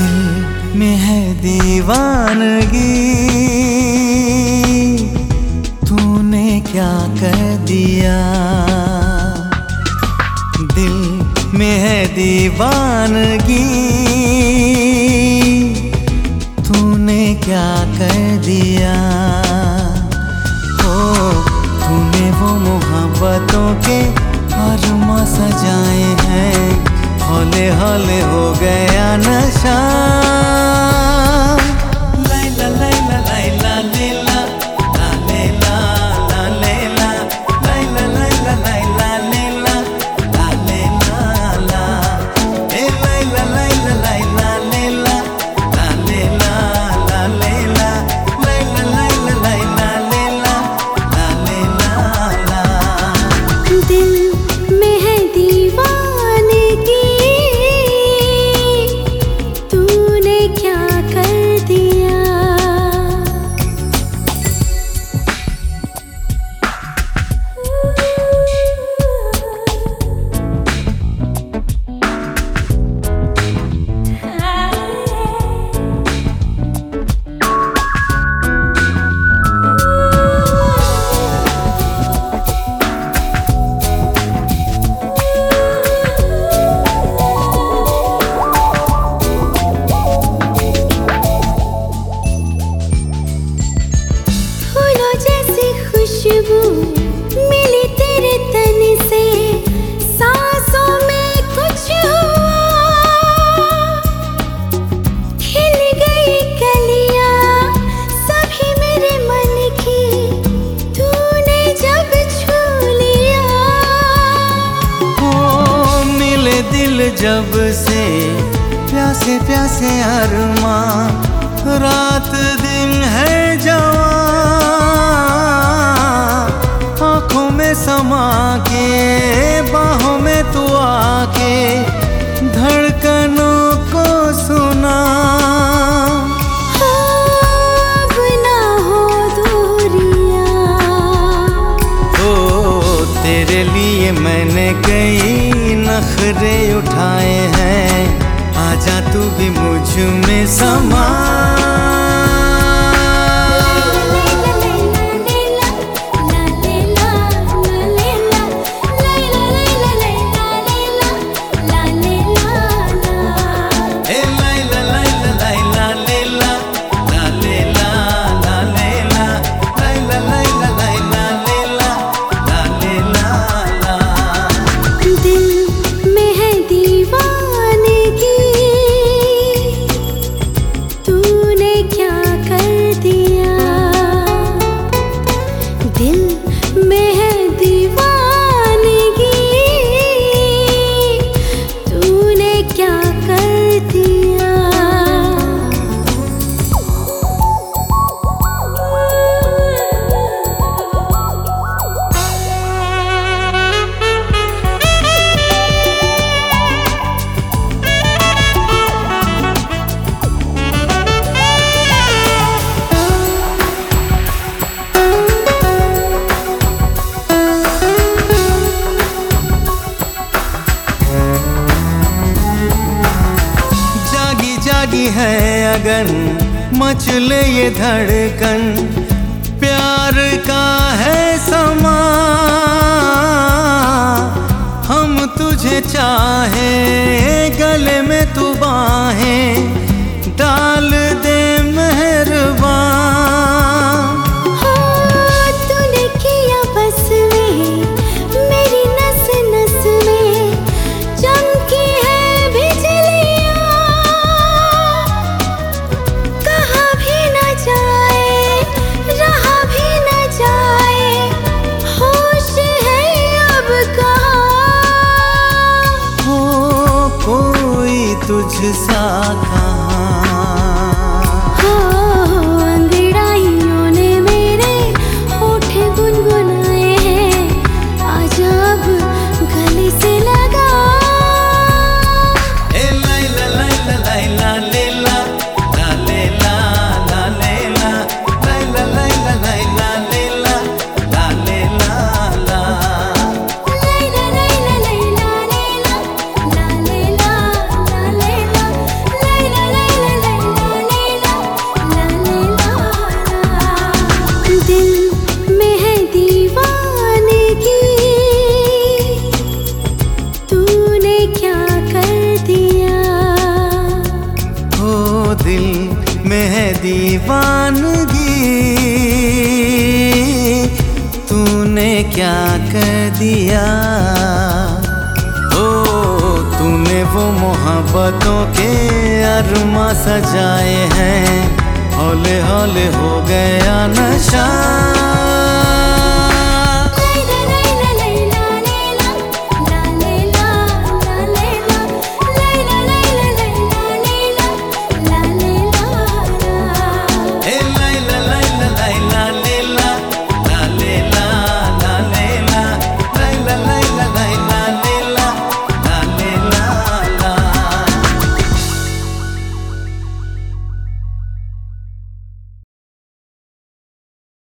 दिल में है दीवानगी। तूने क्या कर दिया? दिल में है दीवानगी। तूने क्या कर दिया? हो, तूने वो मोहब्बतों के हर सजाए हैं। हौले हौले हो गए जब से प्यासे प्यासे अरमा रात दिन है जवा आँखों में समा के बाहों में तू आके धड़कनों को सुना। तेरे लिए मैंने कई मुझ में समा लगन मचले ये धड़कन। प्यार का है समा, हम तुझे चाहे, गले में तू बाहें। मुझसा था दीवानगी तूने क्या कर दिया? ओ, तूने वो मोहब्बतों के अरमा सजाए हैं। हौले हौले हो गया नशा।